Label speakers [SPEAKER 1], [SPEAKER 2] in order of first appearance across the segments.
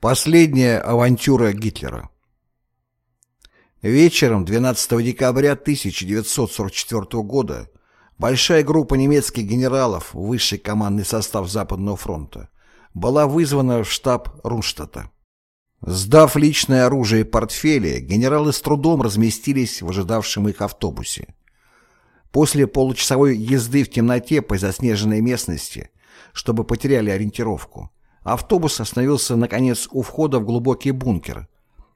[SPEAKER 1] Последняя авантюра Гитлера Вечером 12 декабря 1944 года большая группа немецких генералов, высший командный состав Западного фронта, была вызвана в штаб Рунштадта. Сдав личное оружие и портфели, генералы с трудом разместились в ожидавшем их автобусе. После получасовой езды в темноте по заснеженной местности, чтобы потеряли ориентировку, Автобус остановился, наконец, у входа в глубокий бункер,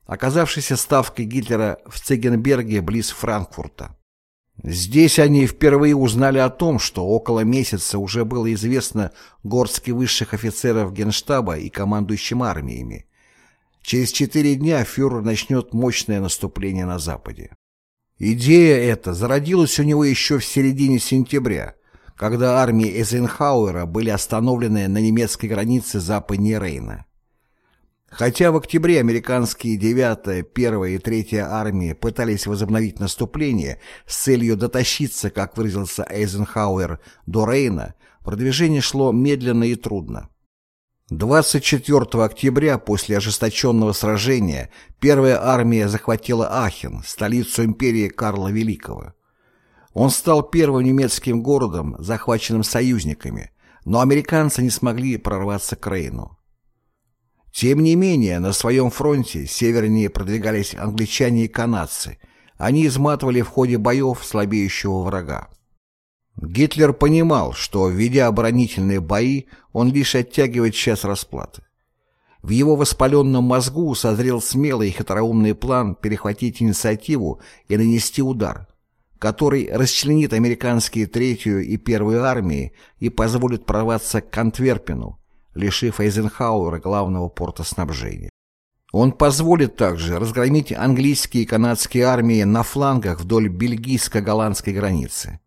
[SPEAKER 1] оказавшийся ставкой Гитлера в Цегенберге близ Франкфурта. Здесь они впервые узнали о том, что около месяца уже было известно горстке высших офицеров Генштаба и командующим армиями. Через четыре дня фюрер начнет мощное наступление на Западе. Идея эта зародилась у него еще в середине сентября – когда армии Эйзенхауэра были остановлены на немецкой границе западнее Рейна. Хотя в октябре американские 9-я, 1-я и 3-я армии пытались возобновить наступление с целью дотащиться, как выразился Эйзенхауэр, до Рейна, продвижение шло медленно и трудно. 24 октября после ожесточенного сражения первая армия захватила Ахен, столицу империи Карла Великого. Он стал первым немецким городом, захваченным союзниками, но американцы не смогли прорваться к Рейну. Тем не менее, на своем фронте севернее продвигались англичане и канадцы. Они изматывали в ходе боев слабеющего врага. Гитлер понимал, что, ведя оборонительные бои, он лишь оттягивает час расплаты. В его воспаленном мозгу созрел смелый и хитроумный план перехватить инициативу и нанести удар, который расчленит американские третью и первую армии и позволит прорваться к Антверпену, лишив Эйзенхауэра главного порта снабжения. Он позволит также разгромить английские и канадские армии на флангах вдоль бельгийско-голландской границы.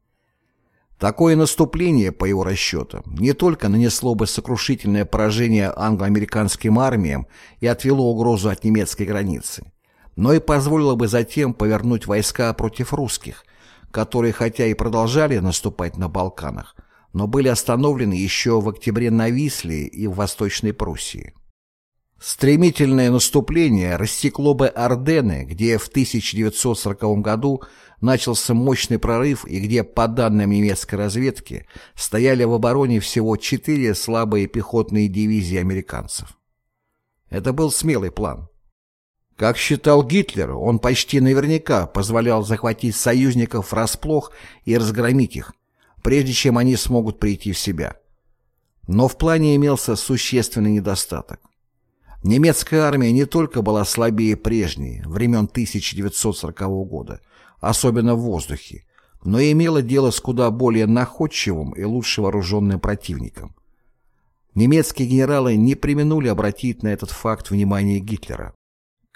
[SPEAKER 1] Такое наступление, по его расчетам, не только нанесло бы сокрушительное поражение англо-американским армиям и отвело угрозу от немецкой границы, но и позволило бы затем повернуть войска против русских – которые хотя и продолжали наступать на Балканах, но были остановлены еще в октябре на Висле и в Восточной Пруссии. Стремительное наступление рассекло бы Ордены, где в 1940 году начался мощный прорыв и где, по данным немецкой разведки, стояли в обороне всего четыре слабые пехотные дивизии американцев. Это был смелый план. Как считал Гитлер, он почти наверняка позволял захватить союзников врасплох и разгромить их, прежде чем они смогут прийти в себя. Но в плане имелся существенный недостаток. Немецкая армия не только была слабее прежней, времен 1940 года, особенно в воздухе, но и имела дело с куда более находчивым и лучше вооруженным противником. Немецкие генералы не применули обратить на этот факт внимание Гитлера.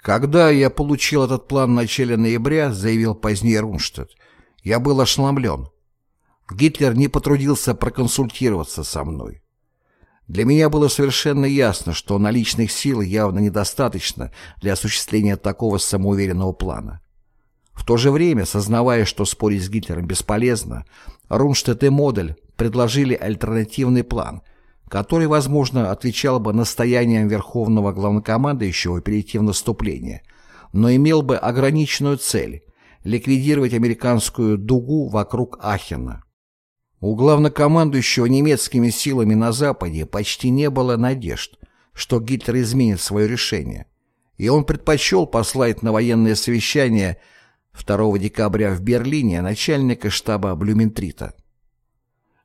[SPEAKER 1] «Когда я получил этот план в начале ноября», — заявил позднее Рунштадт, — «я был ошеломлен. Гитлер не потрудился проконсультироваться со мной. Для меня было совершенно ясно, что наличных сил явно недостаточно для осуществления такого самоуверенного плана. В то же время, сознавая, что спорить с Гитлером бесполезно, Рунштадт и Модель предложили альтернативный план, который, возможно, отвечал бы настояниям Верховного Главнокомандующего перейти в наступление, но имел бы ограниченную цель – ликвидировать американскую дугу вокруг Ахена. У главнокомандующего немецкими силами на Западе почти не было надежд, что Гитлер изменит свое решение, и он предпочел послать на военное совещание 2 декабря в Берлине начальника штаба Блюментрита.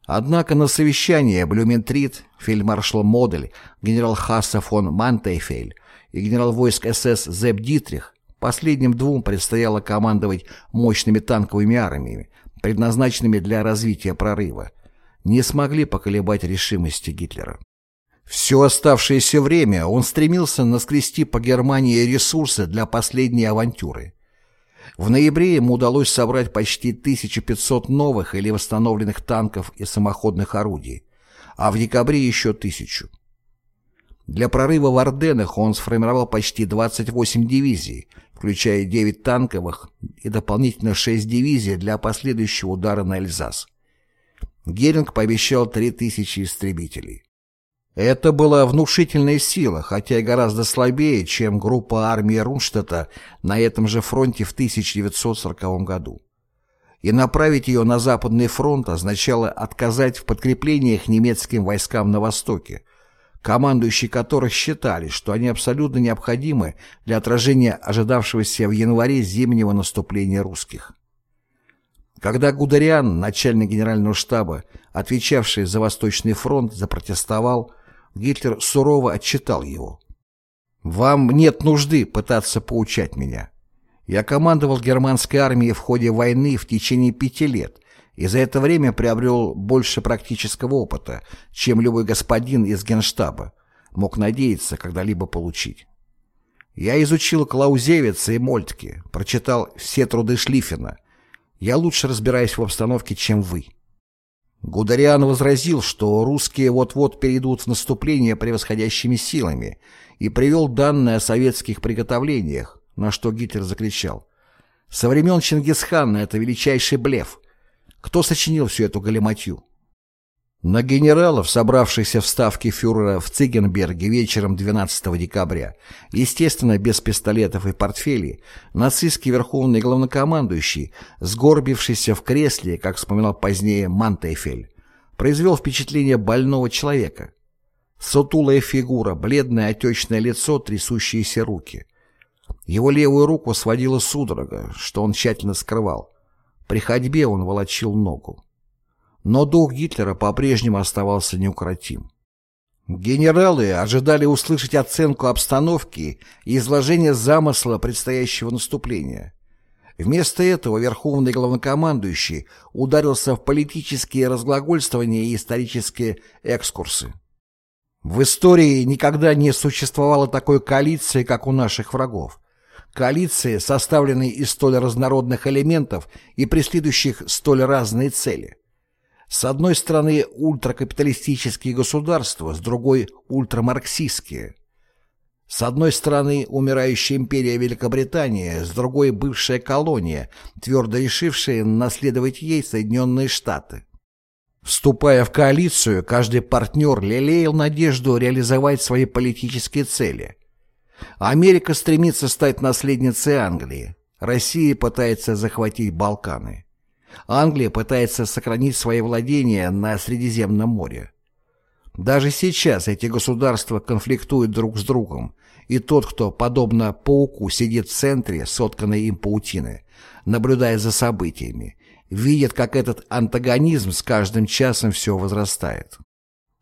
[SPEAKER 1] Однако на совещании Блюментрит, фельдмаршал Модель, генерал Хасса фон Мантейфель и генерал войск СС Зеб Дитрих последним двум предстояло командовать мощными танковыми армиями, предназначенными для развития прорыва, не смогли поколебать решимости Гитлера. Все оставшееся время он стремился наскрести по Германии ресурсы для последней авантюры. В ноябре ему удалось собрать почти 1500 новых или восстановленных танков и самоходных орудий, а в декабре еще тысячу. Для прорыва в Орденах он сформировал почти 28 дивизий, включая 9 танковых и дополнительно 6 дивизий для последующего удара на Эльзас. Геринг пообещал 3000 истребителей. Это была внушительная сила, хотя и гораздо слабее, чем группа армии Рунштадта на этом же фронте в 1940 году. И направить ее на Западный фронт означало отказать в подкреплениях немецким войскам на Востоке, командующие которых считали, что они абсолютно необходимы для отражения ожидавшегося в январе зимнего наступления русских. Когда Гудериан, начальник генерального штаба, отвечавший за Восточный фронт, запротестовал, Гитлер сурово отчитал его. «Вам нет нужды пытаться поучать меня. Я командовал германской армией в ходе войны в течение пяти лет и за это время приобрел больше практического опыта, чем любой господин из генштаба мог надеяться когда-либо получить. Я изучил Клаузевица и Мольтке, прочитал все труды Шлиффена. Я лучше разбираюсь в обстановке, чем вы. Гудериан возразил, что русские вот-вот перейдут в наступление превосходящими силами и привел данные о советских приготовлениях, на что Гитлер закричал. «Со времен Чингисхана это величайший блеф. Кто сочинил всю эту галиматью?» На генералов, собравшихся в ставке фюрера в Цигенберге вечером 12 декабря, естественно, без пистолетов и портфелей, нацистский верховный главнокомандующий, сгорбившийся в кресле, как вспоминал позднее Мантейфель, произвел впечатление больного человека. Сутулая фигура, бледное отечное лицо, трясущиеся руки. Его левую руку сводила судорога, что он тщательно скрывал. При ходьбе он волочил ногу. Но дух Гитлера по-прежнему оставался неукротим. Генералы ожидали услышать оценку обстановки и изложение замысла предстоящего наступления. Вместо этого верховный главнокомандующий ударился в политические разглагольствования и исторические экскурсы. В истории никогда не существовало такой коалиции, как у наших врагов. Коалиции, составленной из столь разнородных элементов и преследующих столь разные цели. С одной стороны ультракапиталистические государства, с другой – ультрамарксистские. С одной стороны умирающая империя Великобритания, с другой – бывшая колония, твердо решившая наследовать ей Соединенные Штаты. Вступая в коалицию, каждый партнер лелеял надежду реализовать свои политические цели. Америка стремится стать наследницей Англии, Россия пытается захватить Балканы. Англия пытается сохранить свои владения на Средиземном море. Даже сейчас эти государства конфликтуют друг с другом, и тот, кто, подобно пауку, сидит в центре сотканной им паутины, наблюдая за событиями, видит, как этот антагонизм с каждым часом все возрастает.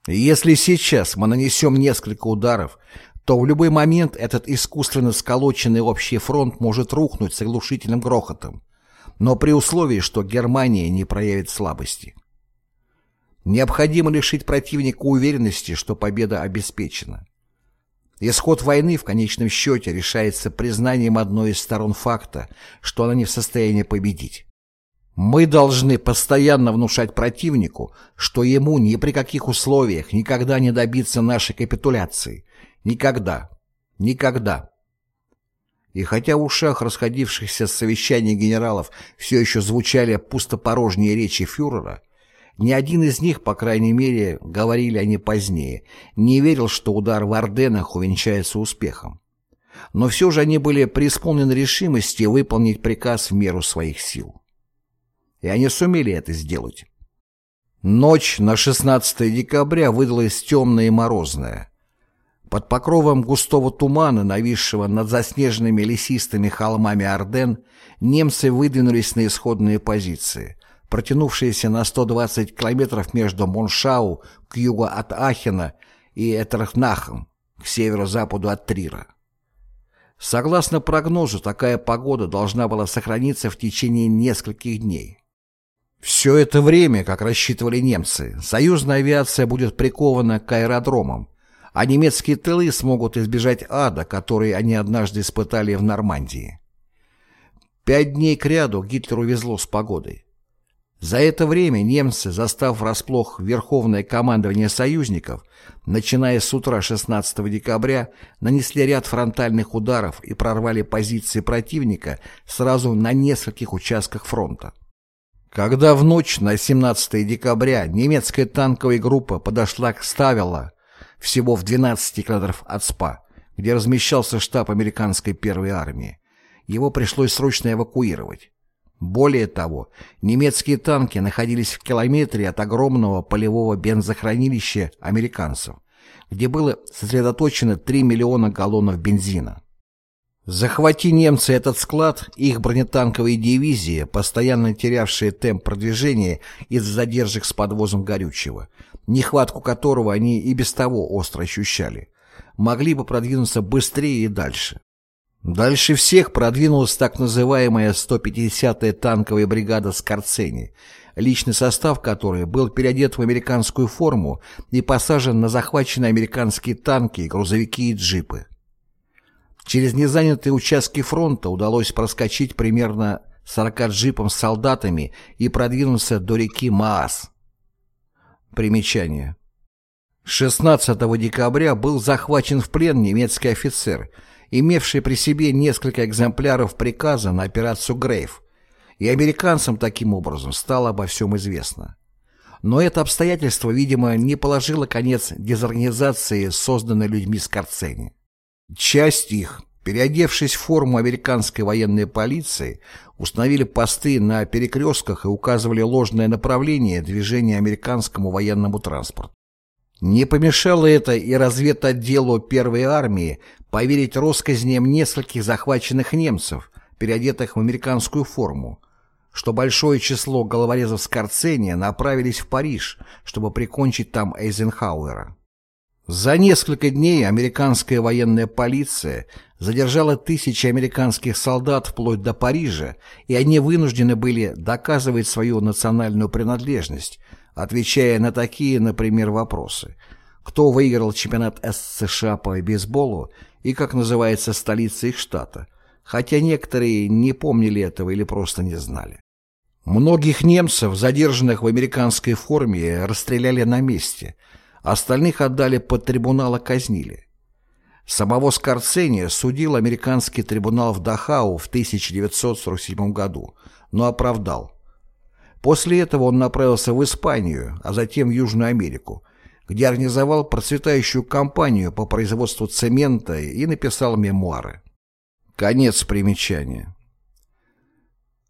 [SPEAKER 1] Если сейчас мы нанесем несколько ударов, то в любой момент этот искусственно сколоченный общий фронт может рухнуть с оглушительным грохотом, но при условии, что Германия не проявит слабости. Необходимо лишить противника уверенности, что победа обеспечена. Исход войны в конечном счете решается признанием одной из сторон факта, что она не в состоянии победить. Мы должны постоянно внушать противнику, что ему ни при каких условиях никогда не добиться нашей капитуляции. Никогда. Никогда. И хотя в ушах расходившихся с совещаний генералов все еще звучали пустопорожние речи фюрера, ни один из них, по крайней мере, говорили они позднее, не верил, что удар в Орденах увенчается успехом. Но все же они были преисполнены решимости выполнить приказ в меру своих сил. И они сумели это сделать. Ночь на 16 декабря выдалась темная и морозная. Под покровом густого тумана, нависшего над заснеженными лесистыми холмами Орден, немцы выдвинулись на исходные позиции, протянувшиеся на 120 километров между Моншау к югу от Ахена и Этерхнахом к северо-западу от Трира. Согласно прогнозу, такая погода должна была сохраниться в течение нескольких дней. Все это время, как рассчитывали немцы, союзная авиация будет прикована к аэродромам, а немецкие тылы смогут избежать ада, который они однажды испытали в Нормандии. Пять дней кряду Гитлеру везло с погодой. За это время немцы, застав врасплох Верховное командование союзников, начиная с утра 16 декабря, нанесли ряд фронтальных ударов и прорвали позиции противника сразу на нескольких участках фронта. Когда в ночь на 17 декабря немецкая танковая группа подошла к Ставело, всего в 12 километров от СПА, где размещался штаб американской первой армии. Его пришлось срочно эвакуировать. Более того, немецкие танки находились в километре от огромного полевого бензохранилища американцев, где было сосредоточено 3 миллиона галлонов бензина. Захвати немцы этот склад, их бронетанковые дивизии, постоянно терявшие темп продвижения из-за задержек с подвозом горючего, нехватку которого они и без того остро ощущали, могли бы продвинуться быстрее и дальше. Дальше всех продвинулась так называемая 150-я танковая бригада Скорцени, личный состав которой был переодет в американскую форму и посажен на захваченные американские танки, грузовики и джипы. Через незанятые участки фронта удалось проскочить примерно 40 джипом с солдатами и продвинуться до реки Маас. Примечание. 16 декабря был захвачен в плен немецкий офицер, имевший при себе несколько экземпляров приказа на операцию «Грейв», и американцам таким образом стало обо всем известно. Но это обстоятельство, видимо, не положило конец дезорганизации, созданной людьми Скорцени. Часть их, переодевшись в форму американской военной полиции, установили посты на перекрестках и указывали ложное направление движения американскому военному транспорту. Не помешало это и разведотделу первой армии поверить россказням нескольких захваченных немцев, переодетых в американскую форму, что большое число головорезов Скорцения направились в Париж, чтобы прикончить там Эйзенхауэра. За несколько дней американская военная полиция задержала тысячи американских солдат вплоть до Парижа, и они вынуждены были доказывать свою национальную принадлежность, отвечая на такие, например, вопросы. Кто выиграл чемпионат СССР по бейсболу и как называется столица их штата, хотя некоторые не помнили этого или просто не знали. Многих немцев, задержанных в американской форме, расстреляли на месте – Остальных отдали под трибунал и казнили. Самого Скорцения судил американский трибунал в Дахау в 1947 году, но оправдал. После этого он направился в Испанию, а затем в Южную Америку, где организовал процветающую компанию по производству цемента и написал мемуары. Конец примечания.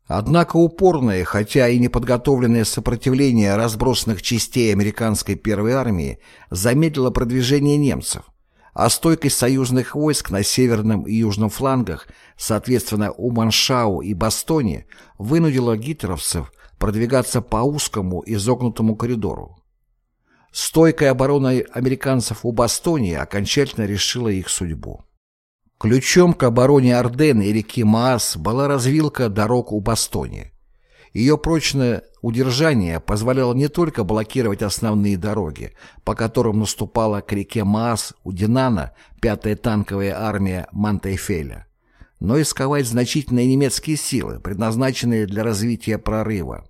[SPEAKER 1] Однако упорное, хотя и неподготовленное сопротивление разбросанных частей американской первой армии замедлило продвижение немцев, а стойкость союзных войск на северном и южном флангах, соответственно у Маншау и Бастоне, вынудила гитлеровцев продвигаться по узкому изогнутому коридору. Стойкая оборона американцев у Бастонии окончательно решила их судьбу. Ключом к обороне Орден и реки Маас была развилка дорог у Бастони. Ее прочное удержание позволяло не только блокировать основные дороги, по которым наступала к реке Маас у Динана 5-я танковая армия Мантейфеля, но и сковать значительные немецкие силы, предназначенные для развития прорыва.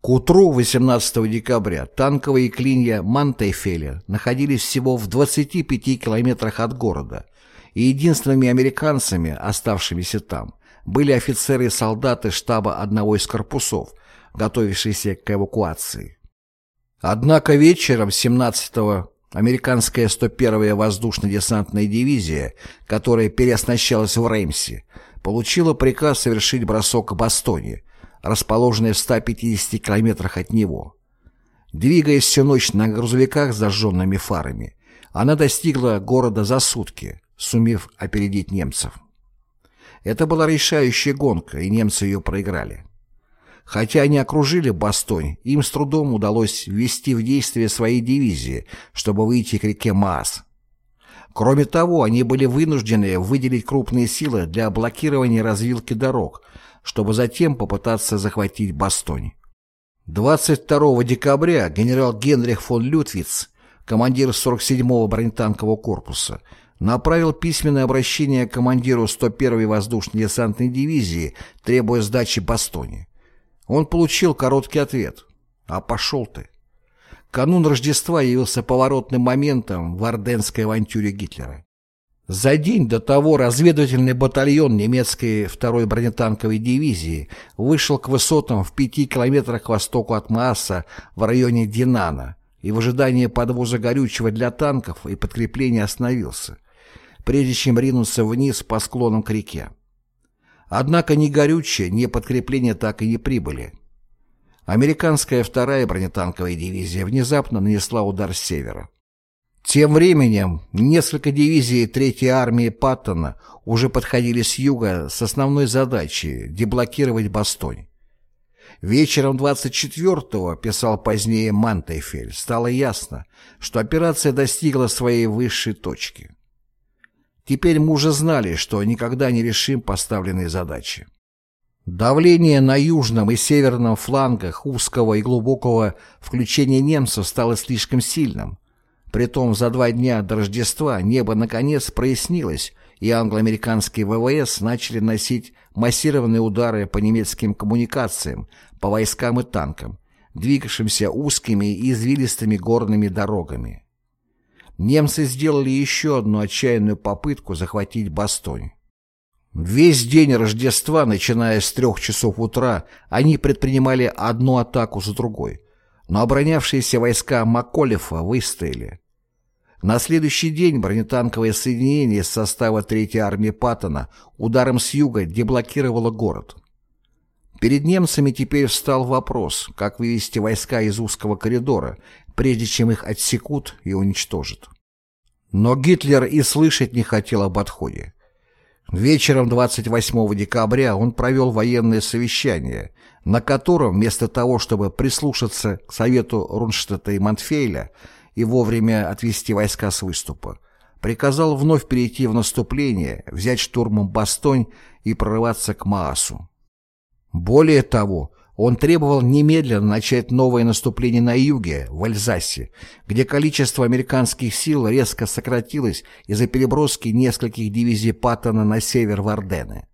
[SPEAKER 1] К утру 18 декабря танковые клинья Мантейфеля находились всего в 25 километрах от города – и единственными американцами, оставшимися там, были офицеры и солдаты штаба одного из корпусов, готовившиеся к эвакуации. Однако вечером 17-го американская 101-я воздушно-десантная дивизия, которая переоснащалась в Реймсе, получила приказ совершить бросок к Бастоне, расположенной в 150 километрах от него. Двигаясь всю ночь на грузовиках с зажженными фарами, она достигла города за сутки, сумев опередить немцев. Это была решающая гонка, и немцы ее проиграли. Хотя они окружили Бастонь, им с трудом удалось ввести в действие свои дивизии, чтобы выйти к реке Маас. Кроме того, они были вынуждены выделить крупные силы для блокирования развилки дорог, чтобы затем попытаться захватить Бастонь. 22 декабря генерал Генрих фон Лютвиц, командир 47-го бронетанкового корпуса, направил письменное обращение командиру 101-й воздушно-десантной дивизии, требуя сдачи Бастони. Он получил короткий ответ. «А пошел ты!» Канун Рождества явился поворотным моментом в орденской авантюре Гитлера. За день до того разведывательный батальон немецкой 2-й бронетанковой дивизии вышел к высотам в пяти километрах к востоку от Мааса в районе Динана, и в ожидании подвоза горючего для танков и подкрепления остановился, прежде чем ринуться вниз по склонам к реке. Однако ни горючее, ни подкрепление так и не прибыли. Американская вторая бронетанковая дивизия внезапно нанесла удар с севера. Тем временем несколько дивизий Третьей армии Паттона уже подходили с юга с основной задачей – деблокировать Бастонь. Вечером 24-го, писал позднее Мантейфель, стало ясно, что операция достигла своей высшей точки. Теперь мы уже знали, что никогда не решим поставленные задачи. Давление на южном и северном флангах узкого и глубокого включения немцев стало слишком сильным. Притом за два дня до Рождества небо наконец прояснилось, и англо-американские ВВС начали носить массированные удары по немецким коммуникациям, по войскам и танкам, двигавшимся узкими и извилистыми горными дорогами. Немцы сделали еще одну отчаянную попытку захватить Бастонь. Весь день Рождества, начиная с трех часов утра, они предпринимали одну атаку за другой, но оборонявшиеся войска Маколефа выстояли. На следующий день бронетанковое соединение из состава Третьей армии Паттона ударом с юга деблокировало город. Перед немцами теперь встал вопрос, как вывести войска из узкого коридора, прежде чем их отсекут и уничтожат. Но Гитлер и слышать не хотел об отходе. Вечером 28 декабря он провел военное совещание, на котором вместо того, чтобы прислушаться к совету Рунштадта и Монтфейля и вовремя отвести войска с выступа, приказал вновь перейти в наступление, взять штурмом Бастонь и прорываться к Маасу. Более того, он требовал немедленно начать новое наступление на юге, в Альзасе, где количество американских сил резко сократилось из-за переброски нескольких дивизий Паттона на север в Ордены.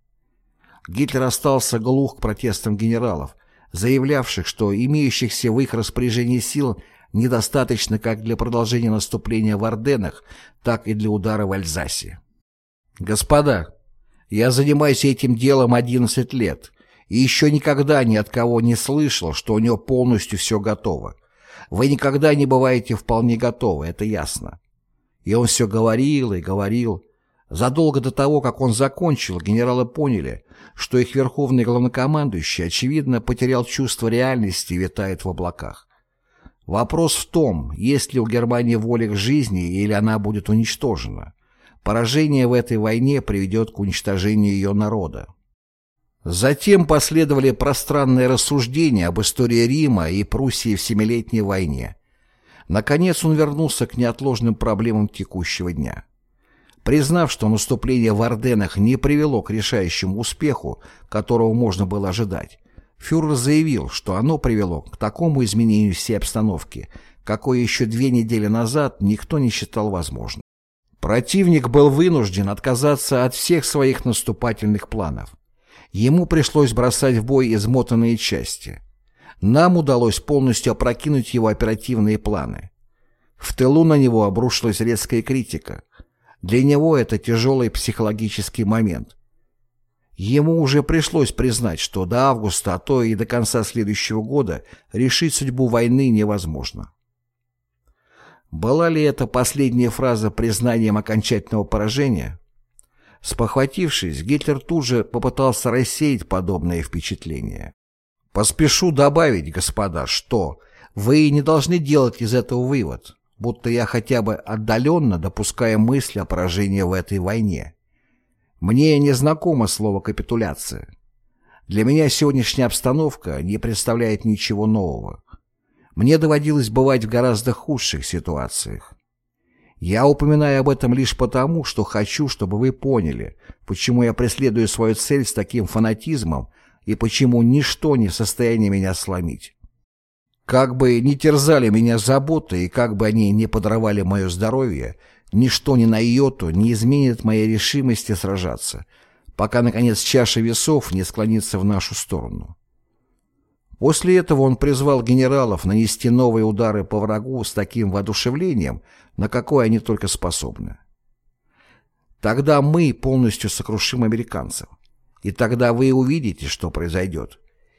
[SPEAKER 1] Гитлер остался глух к протестам генералов, заявлявших, что имеющихся в их распоряжении сил недостаточно как для продолжения наступления в Орденах, так и для удара в Альзасе. «Господа, я занимаюсь этим делом 11 лет» и еще никогда ни от кого не слышал, что у него полностью все готово. Вы никогда не бываете вполне готовы, это ясно. И он все говорил и говорил. Задолго до того, как он закончил, генералы поняли, что их верховный главнокомандующий, очевидно, потерял чувство реальности и витает в облаках. Вопрос в том, есть ли у Германии воля к жизни или она будет уничтожена. Поражение в этой войне приведет к уничтожению ее народа. Затем последовали пространные рассуждения об истории Рима и Пруссии в Семилетней войне. Наконец он вернулся к неотложным проблемам текущего дня. Признав, что наступление в Орденах не привело к решающему успеху, которого можно было ожидать, фюрер заявил, что оно привело к такому изменению всей обстановки, какое еще две недели назад никто не считал возможным. Противник был вынужден отказаться от всех своих наступательных планов. Ему пришлось бросать в бой измотанные части. Нам удалось полностью опрокинуть его оперативные планы. В тылу на него обрушилась резкая критика. Для него это тяжелый психологический момент. Ему уже пришлось признать, что до августа, а то и до конца следующего года решить судьбу войны невозможно. Была ли это последняя фраза признанием окончательного поражения? Спохватившись, Гитлер тут же попытался рассеять подобные впечатления. Поспешу добавить, господа, что вы не должны делать из этого вывод, будто я хотя бы отдаленно допускаю мысль о поражении в этой войне. Мне не знакомо слово «капитуляция». Для меня сегодняшняя обстановка не представляет ничего нового. Мне доводилось бывать в гораздо худших ситуациях. Я упоминаю об этом лишь потому, что хочу, чтобы вы поняли, почему я преследую свою цель с таким фанатизмом и почему ничто не в состоянии меня сломить. Как бы ни терзали меня заботы и как бы они не подорвали мое здоровье, ничто ни на йоту не изменит моей решимости сражаться, пока, наконец, чаша весов не склонится в нашу сторону. После этого он призвал генералов нанести новые удары по врагу с таким воодушевлением, на какое они только способны. Тогда мы полностью сокрушим американцев. И тогда вы увидите, что произойдет.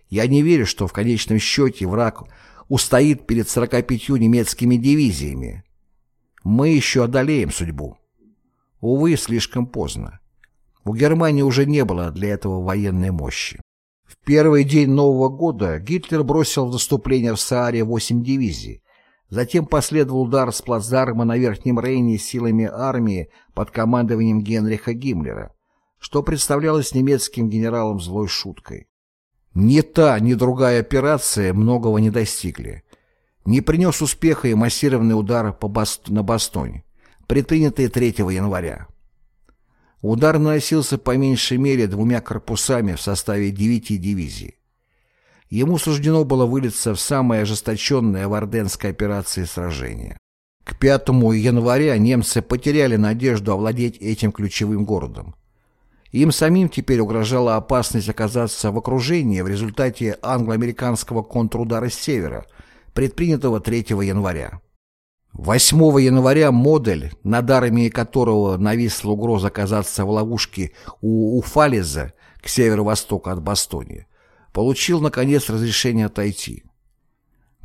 [SPEAKER 1] Я не верю, что в конечном счете враг устоит перед 45 немецкими дивизиями. Мы еще одолеем судьбу. Увы, слишком поздно. У Германии уже не было для этого военной мощи. Первый день Нового года Гитлер бросил в наступление в Сааре 8 дивизий. Затем последовал удар с плацдарма на Верхнем Рейне силами армии под командованием Генриха Гиммлера, что представлялось немецким генералам злой шуткой. Ни та, ни другая операция многого не достигли. Не принес успеха и массированный удар по Баст... на Бастоне, предпринятый 3 января. Удар наносился по меньшей мере двумя корпусами в составе девяти дивизий. Ему суждено было вылиться в самое ожесточенное в Орденской операции сражение. К 5 января немцы потеряли надежду овладеть этим ключевым городом. Им самим теперь угрожала опасность оказаться в окружении в результате англо-американского контрудара с севера, предпринятого 3 января. 8 января Модель, над армией которого нависла угроза оказаться в ловушке у Уфалеза к северо-востоку от Бастони, получил, наконец, разрешение отойти.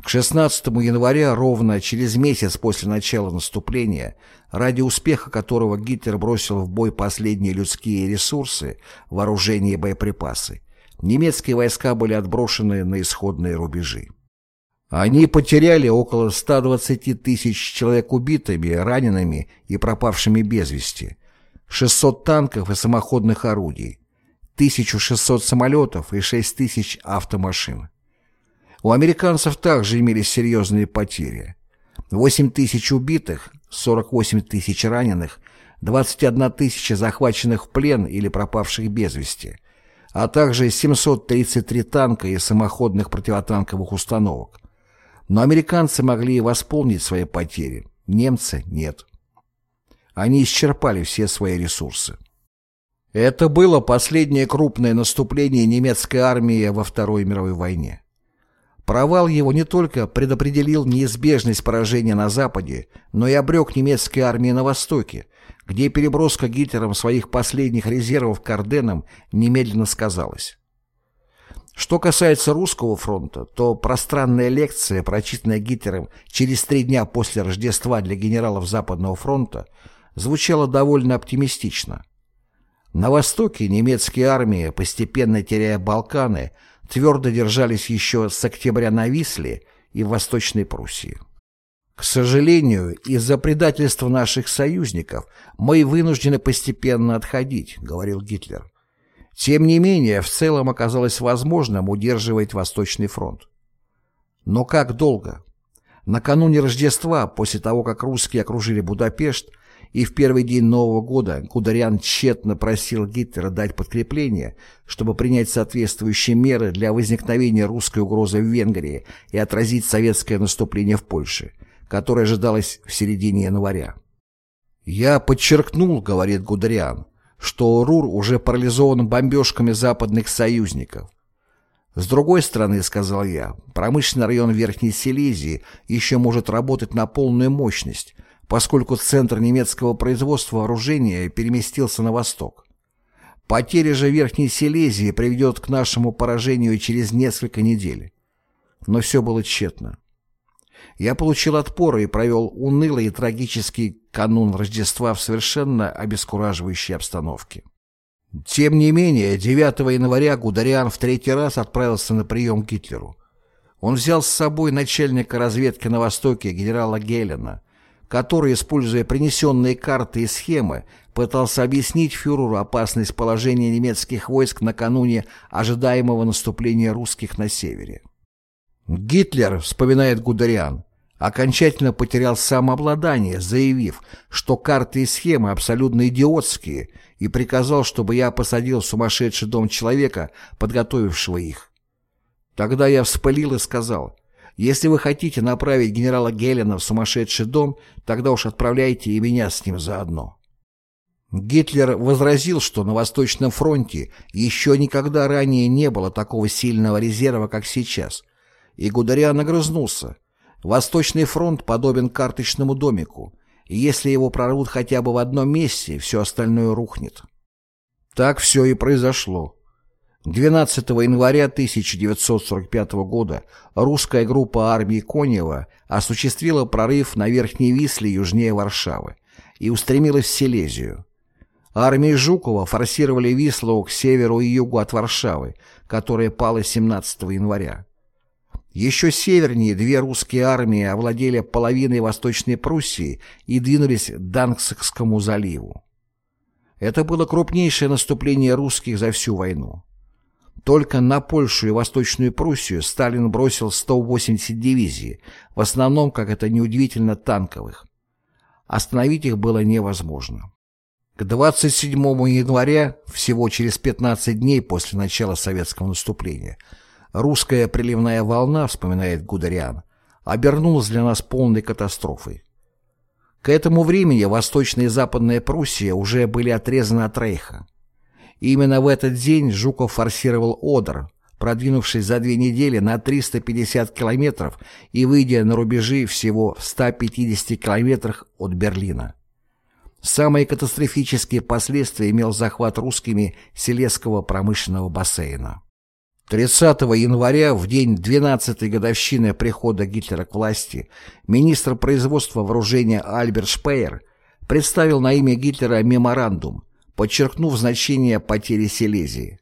[SPEAKER 1] К 16 января, ровно через месяц после начала наступления, ради успеха которого Гитлер бросил в бой последние людские ресурсы, вооружение и боеприпасы, немецкие войска были отброшены на исходные рубежи. Они потеряли около 120 тысяч человек убитыми, ранеными и пропавшими без вести, 600 танков и самоходных орудий, 1600 самолетов и 6000 автомашин. У американцев также имелись серьезные потери. 8 тысяч убитых, 48 тысяч раненых, 21 тысяча захваченных в плен или пропавших без вести, а также 733 танка и самоходных противотанковых установок. Но американцы могли восполнить свои потери, немцы – нет. Они исчерпали все свои ресурсы. Это было последнее крупное наступление немецкой армии во Второй мировой войне. Провал его не только предопределил неизбежность поражения на Западе, но и обрек немецкой армии на Востоке, где переброска Гитлером своих последних резервов к Орденам немедленно сказалась. Что касается русского фронта, то пространная лекция, прочитанная Гитлером через три дня после Рождества для генералов Западного фронта, звучала довольно оптимистично. На востоке немецкие армии, постепенно теряя Балканы, твердо держались еще с октября на Висле и в Восточной Пруссии. К сожалению, из-за предательства наших союзников мы вынуждены постепенно отходить, говорил Гитлер. Тем не менее, в целом оказалось возможным удерживать Восточный фронт. Но как долго? Накануне Рождества, после того, как русские окружили Будапешт, и в первый день Нового года Гудериан тщетно просил Гитлера дать подкрепление, чтобы принять соответствующие меры для возникновения русской угрозы в Венгрии и отразить советское наступление в Польше, которое ожидалось в середине января. «Я подчеркнул, — говорит Гудериан, — что РУР уже парализован бомбежками западных союзников. С другой стороны, — сказал я, — промышленный район Верхней Силезии еще может работать на полную мощность, поскольку центр немецкого производства вооружения переместился на восток. Потеря же Верхней Силезии приведет к нашему поражению через несколько недель. Но все было тщетно. Я получил отпор и провел унылый и трагический канун Рождества в совершенно обескураживающей обстановке. Тем не менее, 9 января Гудериан в третий раз отправился на прием к Гитлеру. Он взял с собой начальника разведки на Востоке генерала Гелена, который, используя принесенные карты и схемы, пытался объяснить фюреру опасность положения немецких войск накануне ожидаемого наступления русских на севере. Гитлер, вспоминает Гудериан, окончательно потерял самообладание, заявив, что карты и схемы абсолютно идиотские, и приказал, чтобы я посадил в сумасшедший дом человека, подготовившего их. Тогда я вспылил и сказал, если вы хотите направить генерала Гелена в сумасшедший дом, тогда уж отправляйте и меня с ним заодно. Гитлер возразил, что на Восточном фронте еще никогда ранее не было такого сильного резерва, как сейчас, и Гудериан огрызнулся. Восточный фронт подобен карточному домику, и если его прорвут хотя бы в одном месте, все остальное рухнет. Так все и произошло. 12 января 1945 года русская группа армии Конева осуществила прорыв на Верхней Висле южнее Варшавы и устремилась в Силезию. Армии Жукова форсировали Вислу к северу и югу от Варшавы, которая пала 17 января. Еще севернее две русские армии овладели половиной Восточной Пруссии и двинулись к Данксскому заливу. Это было крупнейшее наступление русских за всю войну. Только на Польшу и Восточную Пруссию Сталин бросил 180 дивизий, в основном, как это неудивительно, танковых. Остановить их было невозможно. К 27 января, всего через 15 дней после начала советского наступления, русская приливная волна, вспоминает Гудериан, обернулась для нас полной катастрофой. К этому времени Восточная и Западная Пруссия уже были отрезаны от Рейха. Именно в этот день Жуков форсировал Одер, продвинувшись за две недели на 350 километров и выйдя на рубежи всего в 150 километрах от Берлина. Самые катастрофические последствия имел захват русскими Селесского промышленного бассейна. 30 января, в день 12-й годовщины прихода Гитлера к власти, министр производства вооружения Альберт Шпеер представил на имя Гитлера меморандум, подчеркнув значение потери Силезии.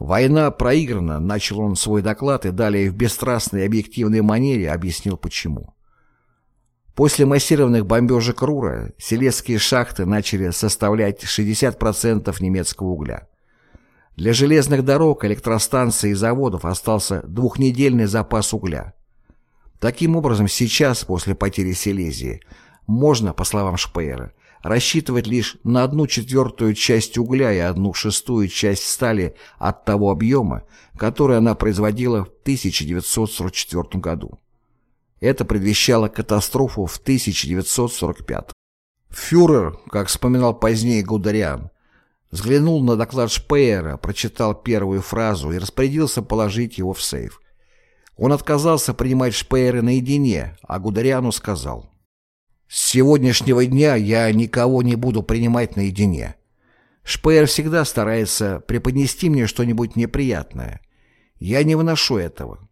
[SPEAKER 1] «Война проиграна», — начал он свой доклад и далее в бесстрастной и объективной манере объяснил почему. После массированных бомбежек Рура селезские шахты начали составлять 60% немецкого угля. Для железных дорог, электростанций и заводов остался двухнедельный запас угля. Таким образом, сейчас, после потери Силезии, можно, по словам Шпеера, рассчитывать лишь на одну четвертую часть угля и одну шестую часть стали от того объема, который она производила в 1944 году. Это предвещало катастрофу в 1945. Фюрер, как вспоминал позднее Гудериан, взглянул на доклад Шпеера, прочитал первую фразу и распорядился положить его в сейф. Он отказался принимать Шпеера наедине, а Гудериану сказал «С сегодняшнего дня я никого не буду принимать наедине. Шпеер всегда старается преподнести мне что-нибудь неприятное. Я не выношу этого.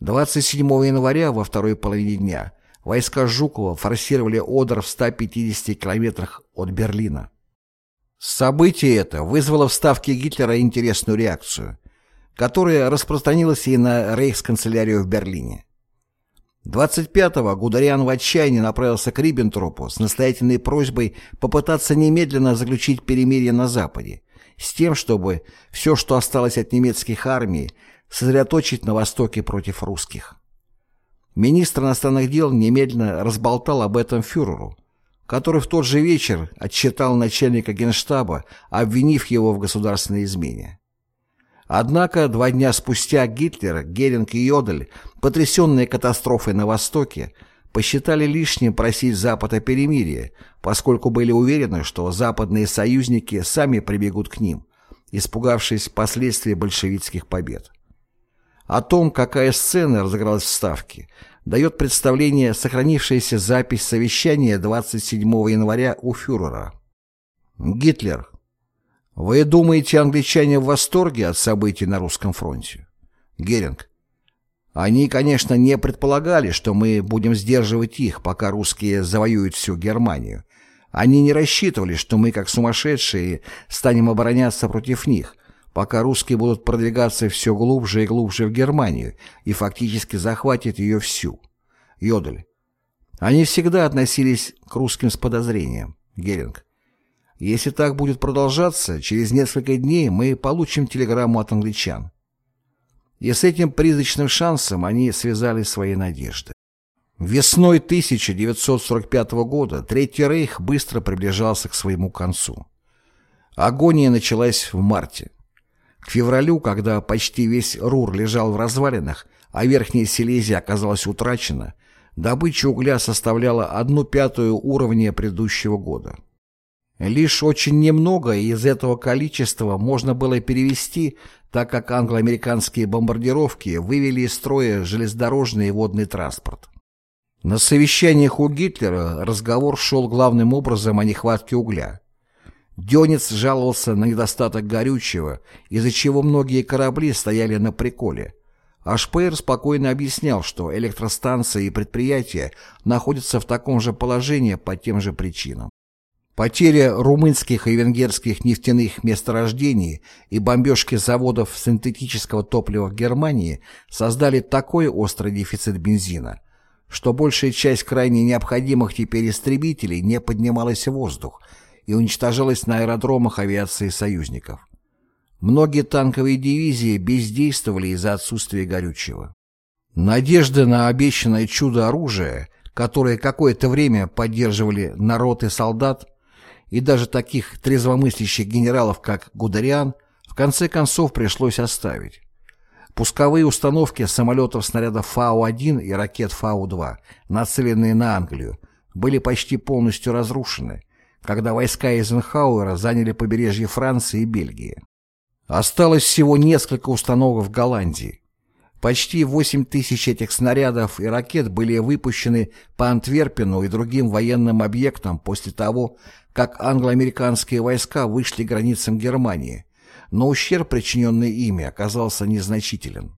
[SPEAKER 1] 27 января во второй половине дня войска Жукова форсировали Одер в 150 километрах от Берлина. Событие это вызвало в Ставке Гитлера интересную реакцию, которая распространилась и на рейхсканцелярию в Берлине. 25-го Гудериан в отчаянии направился к Риббентропу с настоятельной просьбой попытаться немедленно заключить перемирие на Западе, с тем, чтобы все, что осталось от немецких армий, сосредоточить на Востоке против русских. Министр иностранных дел немедленно разболтал об этом фюреру, который в тот же вечер отчитал начальника генштаба, обвинив его в государственной измене. Однако два дня спустя Гитлер, Геринг и Йодель, потрясенные катастрофой на Востоке, посчитали лишним просить Запад о перемирии, поскольку были уверены, что западные союзники сами прибегут к ним, испугавшись последствий большевистских побед. О том, какая сцена разыгралась в Ставке, дает представление сохранившаяся запись совещания 27 января у фюрера. Гитлер. Вы думаете, англичане в восторге от событий на русском фронте? Геринг. Они, конечно, не предполагали, что мы будем сдерживать их, пока русские завоюют всю Германию. Они не рассчитывали, что мы, как сумасшедшие, станем обороняться против них – пока русские будут продвигаться все глубже и глубже в Германию и фактически захватят ее всю. Йодель. Они всегда относились к русским с подозрением. Геринг. Если так будет продолжаться, через несколько дней мы получим телеграмму от англичан. И с этим призрачным шансом они связали свои надежды. Весной 1945 года Третий Рейх быстро приближался к своему концу. Агония началась в марте. К февралю, когда почти весь Рур лежал в развалинах, а Верхняя Силезия оказалась утрачена, добыча угля составляла одну пятую уровня предыдущего года. Лишь очень немного из этого количества можно было перевести, так как англо-американские бомбардировки вывели из строя железнодорожный и водный транспорт. На совещаниях у Гитлера разговор шел главным образом о нехватке угля. Дёнец жаловался на недостаток горючего, из-за чего многие корабли стояли на приколе. А спокойно объяснял, что электростанции и предприятия находятся в таком же положении по тем же причинам. Потеря румынских и венгерских нефтяных месторождений и бомбежки заводов синтетического топлива в Германии создали такой острый дефицит бензина, что большая часть крайне необходимых теперь истребителей не поднималась в воздух и уничтожалась на аэродромах авиации союзников. Многие танковые дивизии бездействовали из-за отсутствия горючего. Надежды на обещанное чудо оружия, которое какое-то время поддерживали народ и солдат, и даже таких трезвомыслящих генералов, как Гудериан, в конце концов пришлось оставить. Пусковые установки самолетов снарядов Фау-1 и ракет Фау-2, нацеленные на Англию, были почти полностью разрушены, когда войска Эйзенхауэра заняли побережье Франции и Бельгии. Осталось всего несколько установок в Голландии. Почти 8 тысяч этих снарядов и ракет были выпущены по Антверпену и другим военным объектам после того, как англо-американские войска вышли границам Германии, но ущерб, причиненный ими, оказался незначителен.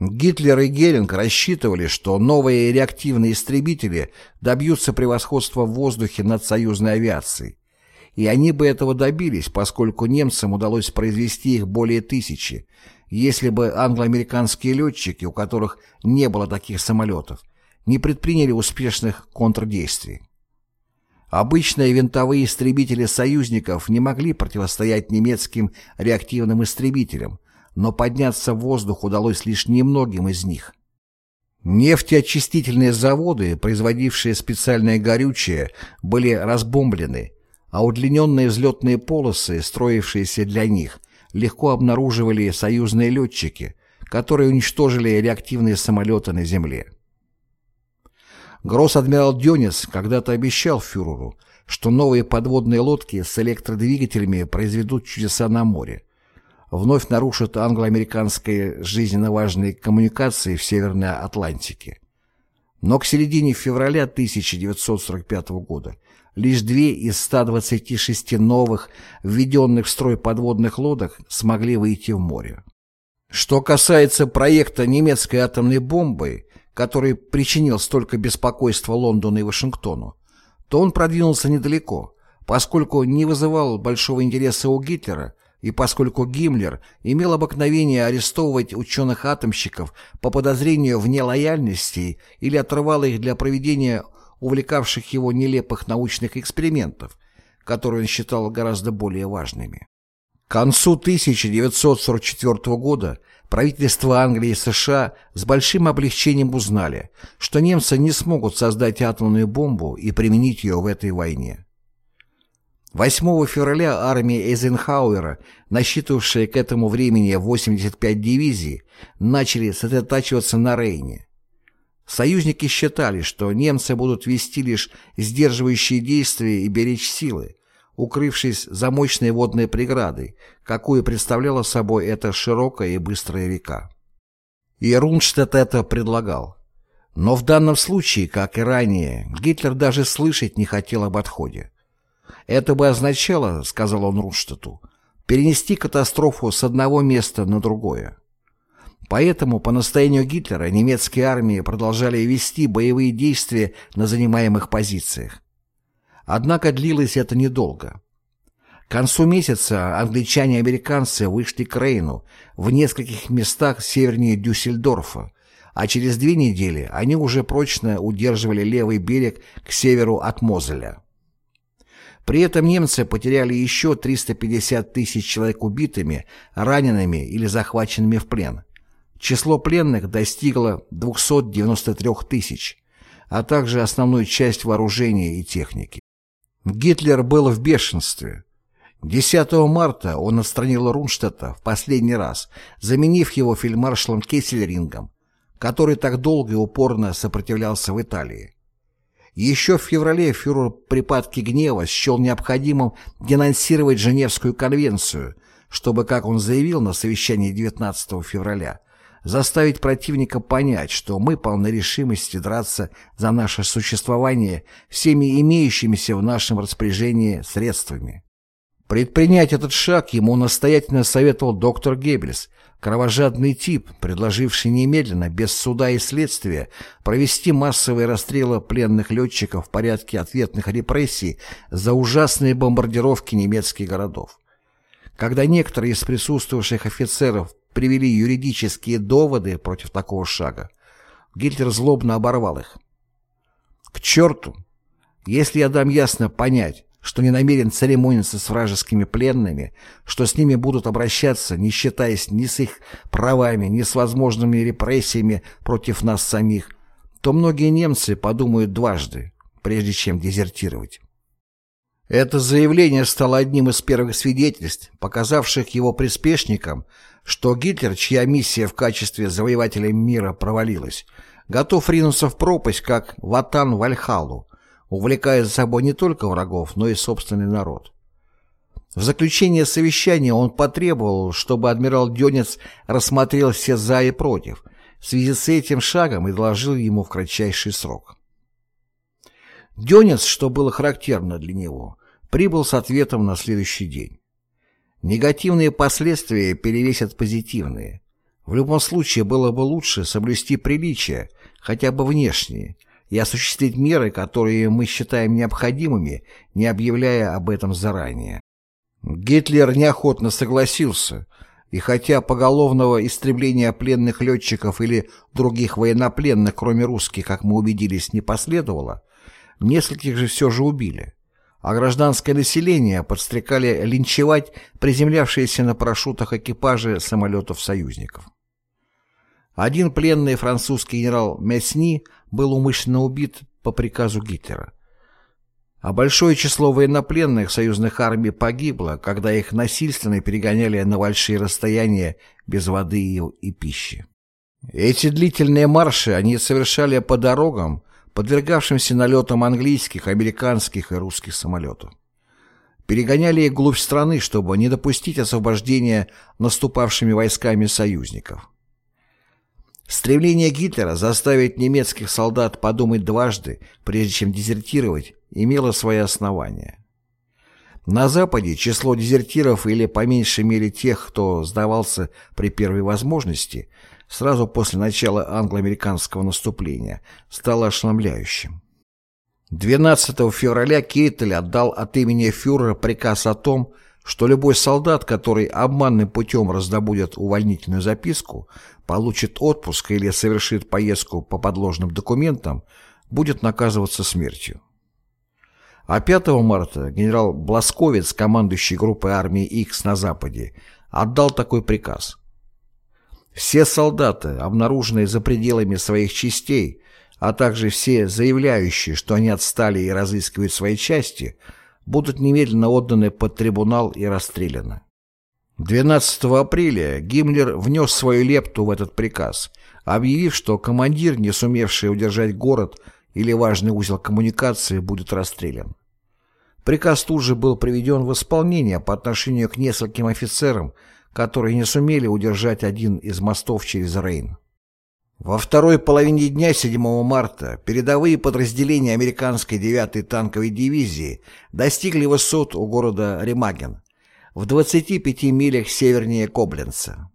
[SPEAKER 1] Гитлер и Геринг рассчитывали, что новые реактивные истребители добьются превосходства в воздухе над союзной авиацией, и они бы этого добились, поскольку немцам удалось произвести их более тысячи, если бы англо-американские летчики, у которых не было таких самолетов, не предприняли успешных контрдействий. Обычные винтовые истребители союзников не могли противостоять немецким реактивным истребителям, но подняться в воздух удалось лишь немногим из них. Нефтеочистительные заводы, производившие специальное горючее, были разбомблены, а удлиненные взлетные полосы, строившиеся для них, легко обнаруживали союзные летчики, которые уничтожили реактивные самолеты на земле. Гросс-адмирал Дёнис когда-то обещал фюреру, что новые подводные лодки с электродвигателями произведут чудеса на море, вновь нарушат англо-американские жизненно важные коммуникации в Северной Атлантике. Но к середине февраля 1945 года лишь две из 126 новых, введенных в строй подводных лодок, смогли выйти в море. Что касается проекта немецкой атомной бомбы, который причинил столько беспокойства Лондону и Вашингтону, то он продвинулся недалеко, поскольку не вызывал большого интереса у Гитлера и поскольку Гиммлер имел обыкновение арестовывать ученых-атомщиков по подозрению в нелояльности или отрывал их для проведения увлекавших его нелепых научных экспериментов, которые он считал гораздо более важными. К концу 1944 года правительства Англии и США с большим облегчением узнали, что немцы не смогут создать атомную бомбу и применить ее в этой войне. 8 февраля армия Эйзенхауэра, насчитывавшая к этому времени 85 дивизий, начали сосредотачиваться на Рейне. Союзники считали, что немцы будут вести лишь сдерживающие действия и беречь силы, укрывшись за мощной водной преградой, какую представляла собой эта широкая и быстрая река. И Рунштадт это предлагал. Но в данном случае, как и ранее, Гитлер даже слышать не хотел об отходе. Это бы означало, сказал он Рунштадту, перенести катастрофу с одного места на другое. Поэтому по настоянию Гитлера немецкие армии продолжали вести боевые действия на занимаемых позициях. Однако длилось это недолго. К концу месяца англичане и американцы вышли к Рейну в нескольких местах севернее Дюссельдорфа, а через две недели они уже прочно удерживали левый берег к северу от Мозеля. При этом немцы потеряли еще 350 тысяч человек убитыми, ранеными или захваченными в плен. Число пленных достигло 293 тысяч, а также основную часть вооружения и техники. Гитлер был в бешенстве. 10 марта он отстранил Рунштадта в последний раз, заменив его фельдмаршалом Кессельрингом, который так долго и упорно сопротивлялся в Италии. Еще в феврале фюрер припадки гнева счел необходимым денонсировать Женевскую конвенцию, чтобы, как он заявил на совещании 19 февраля, заставить противника понять, что мы полны решимости драться за наше существование всеми имеющимися в нашем распоряжении средствами. Предпринять этот шаг ему настоятельно советовал доктор Геббельс, кровожадный тип, предложивший немедленно, без суда и следствия, провести массовые расстрелы пленных летчиков в порядке ответных репрессий за ужасные бомбардировки немецких городов. Когда некоторые из присутствовавших офицеров привели юридические доводы против такого шага, Гитлер злобно оборвал их. «К черту! Если я дам ясно понять, что не намерен церемониться с вражескими пленными, что с ними будут обращаться, не считаясь ни с их правами, ни с возможными репрессиями против нас самих, то многие немцы подумают дважды, прежде чем дезертировать. Это заявление стало одним из первых свидетельств, показавших его приспешникам, что Гитлер, чья миссия в качестве завоевателя мира провалилась, готов ринуться в пропасть, как Ватан Вальхалу, увлекая за собой не только врагов, но и собственный народ. В заключение совещания он потребовал, чтобы адмирал Дёнец рассмотрел все «за» и «против» в связи с этим шагом и доложил ему в кратчайший срок. Дёнец, что было характерно для него, прибыл с ответом на следующий день. Негативные последствия перевесят позитивные. В любом случае было бы лучше соблюсти приличия, хотя бы внешние, и осуществить меры, которые мы считаем необходимыми, не объявляя об этом заранее. Гитлер неохотно согласился, и хотя поголовного истребления пленных летчиков или других военнопленных, кроме русских, как мы убедились, не последовало, нескольких же все же убили, а гражданское население подстрекали линчевать приземлявшиеся на парашютах экипажи самолетов союзников. Один пленный французский генерал Месни был умышленно убит по приказу Гитлера. А большое число военнопленных союзных армий погибло, когда их насильственно перегоняли на большие расстояния без воды и, пищи. Эти длительные марши они совершали по дорогам, подвергавшимся налетам английских, американских и русских самолетов. Перегоняли их глубь страны, чтобы не допустить освобождения наступавшими войсками союзников. Стремление Гитлера заставить немецких солдат подумать дважды, прежде чем дезертировать, имело свои основания. На Западе число дезертиров или по меньшей мере тех, кто сдавался при первой возможности, сразу после начала англо-американского наступления, стало ошеломляющим. 12 февраля Кейтель отдал от имени фюрера приказ о том, что любой солдат, который обманным путем раздобудет увольнительную записку, получит отпуск или совершит поездку по подложным документам, будет наказываться смертью. А 5 марта генерал Бласковец, командующий группой армии X на Западе, отдал такой приказ. Все солдаты, обнаруженные за пределами своих частей, а также все заявляющие, что они отстали и разыскивают свои части – будут немедленно отданы под трибунал и расстреляны. 12 апреля Гиммлер внес свою лепту в этот приказ, объявив, что командир, не сумевший удержать город или важный узел коммуникации, будет расстрелян. Приказ тут же был приведен в исполнение по отношению к нескольким офицерам, которые не сумели удержать один из мостов через Рейн. Во второй половине дня 7 марта передовые подразделения американской 9-й танковой дивизии достигли высот у города Ремаген, в 25 милях севернее Кобленца.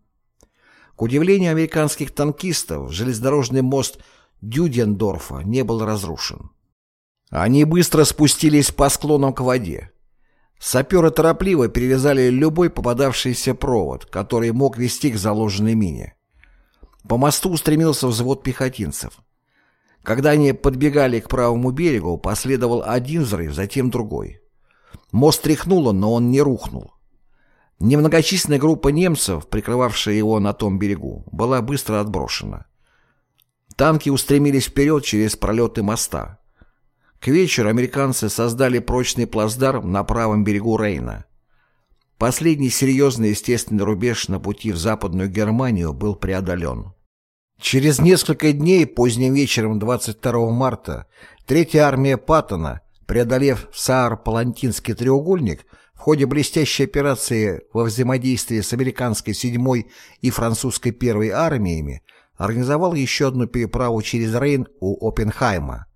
[SPEAKER 1] К удивлению американских танкистов, железнодорожный мост Дюдендорфа не был разрушен. Они быстро спустились по склонам к воде. Саперы торопливо перерезали любой попадавшийся провод, который мог вести к заложенной мине. По мосту устремился взвод пехотинцев. Когда они подбегали к правому берегу, последовал один взрыв, затем другой. Мост тряхнуло, но он не рухнул. Немногочисленная группа немцев, прикрывавшая его на том берегу, была быстро отброшена. Танки устремились вперед через пролеты моста. К вечеру американцы создали прочный плацдарм на правом берегу Рейна. Последний серьезный естественный рубеж на пути в Западную Германию был преодолен. Через несколько дней, поздним вечером 22 марта, Третья армия Паттона, преодолев Саар-Палантинский треугольник, в ходе блестящей операции во взаимодействии с американской 7-й и французской 1-й армиями, организовал еще одну переправу через Рейн у Оппенхайма,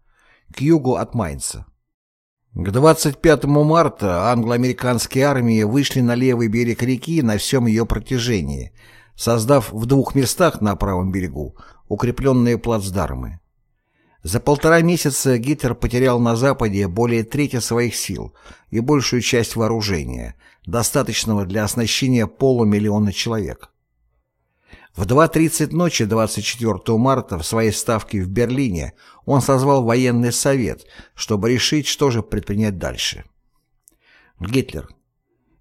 [SPEAKER 1] к югу от Майнца. К 25 марта англо-американские армии вышли на левый берег реки на всем ее протяжении, создав в двух местах на правом берегу укрепленные плацдармы. За полтора месяца Гитлер потерял на Западе более трети своих сил и большую часть вооружения, достаточного для оснащения полумиллиона человек. В 2.30 ночи 24 марта в своей ставке в Берлине он созвал военный совет, чтобы решить, что же предпринять дальше. Гитлер.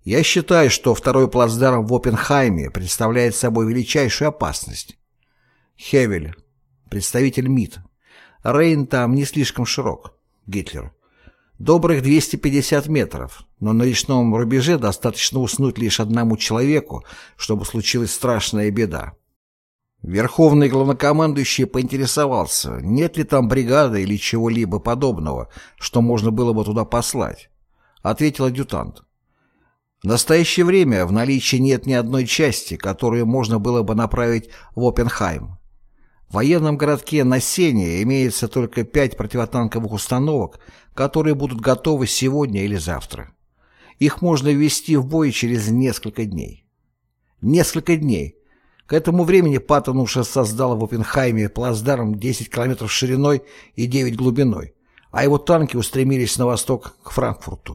[SPEAKER 1] Я считаю, что второй плацдарм в Оппенхайме представляет собой величайшую опасность. Хевель. Представитель МИД. Рейн там не слишком широк. Гитлер. Добрых 250 метров, но на речном рубеже достаточно уснуть лишь одному человеку, чтобы случилась страшная беда. Верховный главнокомандующий поинтересовался, нет ли там бригады или чего-либо подобного, что можно было бы туда послать. Ответил адъютант. В настоящее время в наличии нет ни одной части, которую можно было бы направить в Оппенхайм. В военном городке на Сене имеется только пять противотанковых установок, которые будут готовы сегодня или завтра. Их можно ввести в бой через несколько дней. Несколько дней – к этому времени Паттон уже создал в Оппенхайме плацдарм 10 километров шириной и 9 глубиной, а его танки устремились на восток к Франкфурту.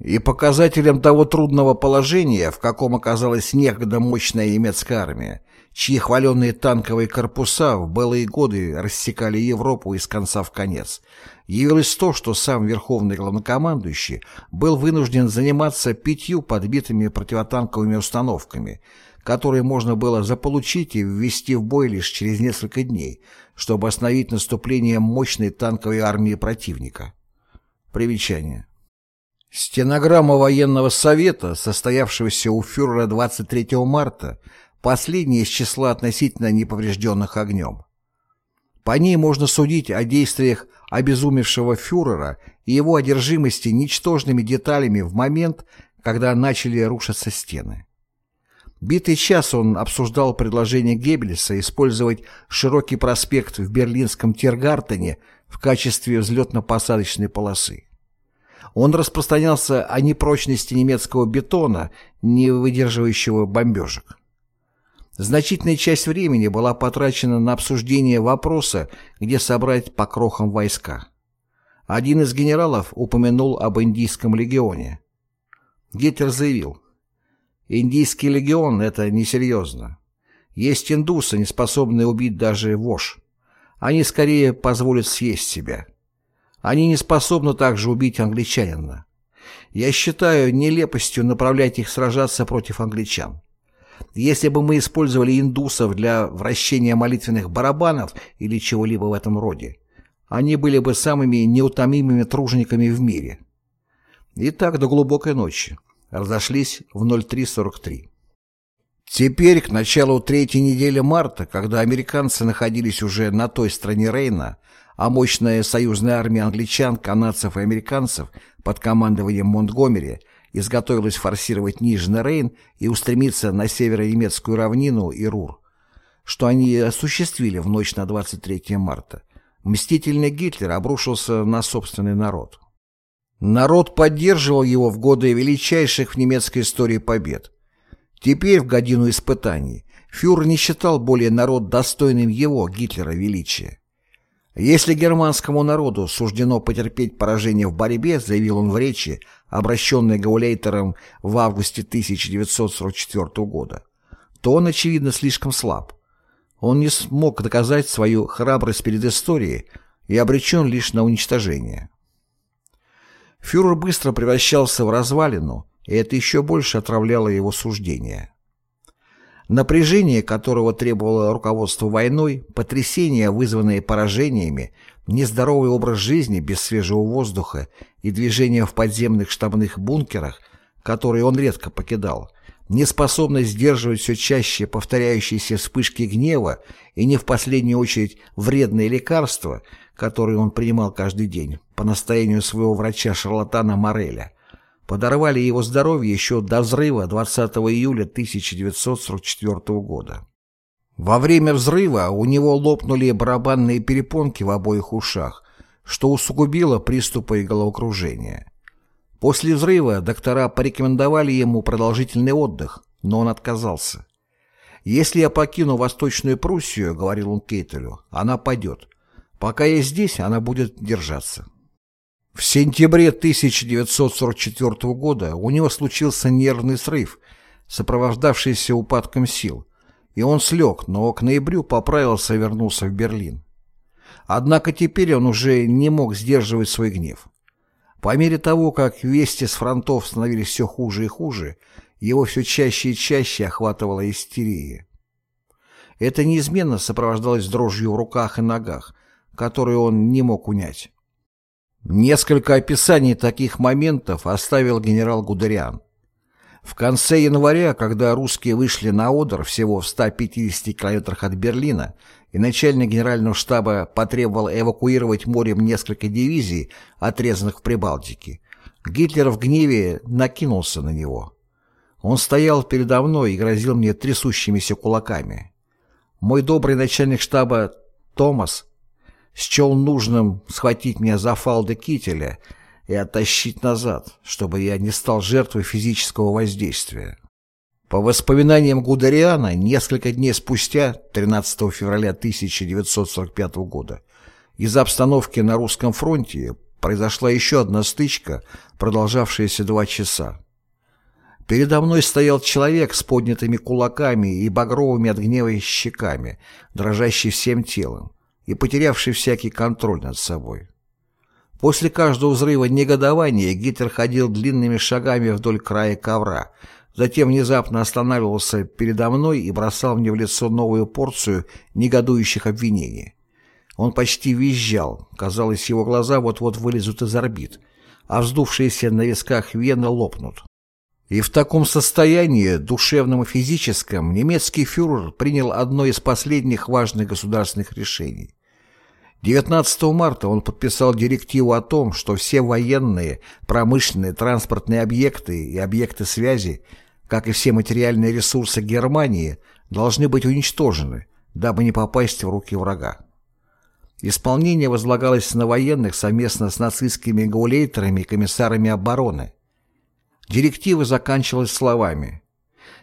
[SPEAKER 1] И показателем того трудного положения, в каком оказалась некогда мощная немецкая армия, чьи хваленные танковые корпуса в былые годы рассекали Европу из конца в конец, явилось то, что сам верховный главнокомандующий был вынужден заниматься пятью подбитыми противотанковыми установками – которые можно было заполучить и ввести в бой лишь через несколько дней, чтобы остановить наступление мощной танковой армии противника. Примечание. Стенограмма военного совета, состоявшегося у фюрера 23 марта, последняя из числа относительно неповрежденных огнем. По ней можно судить о действиях обезумевшего фюрера и его одержимости ничтожными деталями в момент, когда начали рушиться стены. Битый час он обсуждал предложение Геббельса использовать широкий проспект в берлинском Тиргартене в качестве взлетно-посадочной полосы. Он распространялся о непрочности немецкого бетона, не выдерживающего бомбежек. Значительная часть времени была потрачена на обсуждение вопроса, где собрать по крохам войска. Один из генералов упомянул об Индийском легионе. Гитлер заявил, Индийский легион — это несерьезно. Есть индусы, не способные убить даже вож. Они скорее позволят съесть себя. Они не способны также убить англичанина. Я считаю нелепостью направлять их сражаться против англичан. Если бы мы использовали индусов для вращения молитвенных барабанов или чего-либо в этом роде, они были бы самыми неутомимыми тружениками в мире. И так до глубокой ночи разошлись в 03.43. Теперь, к началу третьей недели марта, когда американцы находились уже на той стороне Рейна, а мощная союзная армия англичан, канадцев и американцев под командованием Монтгомери изготовилась форсировать Нижний Рейн и устремиться на северо-немецкую равнину и Рур, что они осуществили в ночь на 23 марта, мстительный Гитлер обрушился на собственный народ. Народ поддерживал его в годы величайших в немецкой истории побед. Теперь, в годину испытаний, фюрер не считал более народ достойным его, Гитлера, величия. Если германскому народу суждено потерпеть поражение в борьбе, заявил он в речи, обращенной Гаулейтером в августе 1944 года, то он, очевидно, слишком слаб. Он не смог доказать свою храбрость перед историей и обречен лишь на уничтожение. Фюрер быстро превращался в развалину, и это еще больше отравляло его суждения. Напряжение, которого требовало руководство войной, потрясения, вызванные поражениями, нездоровый образ жизни без свежего воздуха и движения в подземных штабных бункерах, которые он редко покидал, неспособность сдерживать все чаще повторяющиеся вспышки гнева и не в последнюю очередь вредные лекарства, которые он принимал каждый день, по настоянию своего врача-шарлатана Мореля, подорвали его здоровье еще до взрыва 20 июля 1944 года. Во время взрыва у него лопнули барабанные перепонки в обоих ушах, что усугубило приступы головокружения. После взрыва доктора порекомендовали ему продолжительный отдых, но он отказался. «Если я покину Восточную Пруссию, — говорил он Кейтелю, — она падет. Пока я здесь, она будет держаться». В сентябре 1944 года у него случился нервный срыв, сопровождавшийся упадком сил, и он слег, но к ноябрю поправился и вернулся в Берлин. Однако теперь он уже не мог сдерживать свой гнев. По мере того, как вести с фронтов становились все хуже и хуже, его все чаще и чаще охватывала истерия. Это неизменно сопровождалось дрожью в руках и ногах, которую он не мог унять. Несколько описаний таких моментов оставил генерал Гудериан. В конце января, когда русские вышли на Одер всего в 150 километрах от Берлина, и начальник генерального штаба потребовал эвакуировать морем несколько дивизий, отрезанных в Прибалтике, Гитлер в гневе накинулся на него. Он стоял передо мной и грозил мне трясущимися кулаками. Мой добрый начальник штаба Томас счел нужным схватить меня за фалды кителя и оттащить назад, чтобы я не стал жертвой физического воздействия. По воспоминаниям Гудариана, несколько дней спустя, 13 февраля 1945 года, из-за обстановки на русском фронте произошла еще одна стычка, продолжавшаяся два часа. Передо мной стоял человек с поднятыми кулаками и багровыми от гнева щеками, дрожащий всем телом и потерявший всякий контроль над собой. После каждого взрыва негодования Гитлер ходил длинными шагами вдоль края ковра, затем внезапно останавливался передо мной и бросал мне в лицо новую порцию негодующих обвинений. Он почти визжал, казалось, его глаза вот-вот вылезут из орбит, а вздувшиеся на висках вены лопнут. И в таком состоянии, душевном и физическом, немецкий фюрер принял одно из последних важных государственных решений. 19 марта он подписал директиву о том, что все военные, промышленные, транспортные объекты и объекты связи, как и все материальные ресурсы Германии, должны быть уничтожены, дабы не попасть в руки врага. Исполнение возлагалось на военных совместно с нацистскими гаулейтерами и комиссарами обороны. Директива заканчивалась словами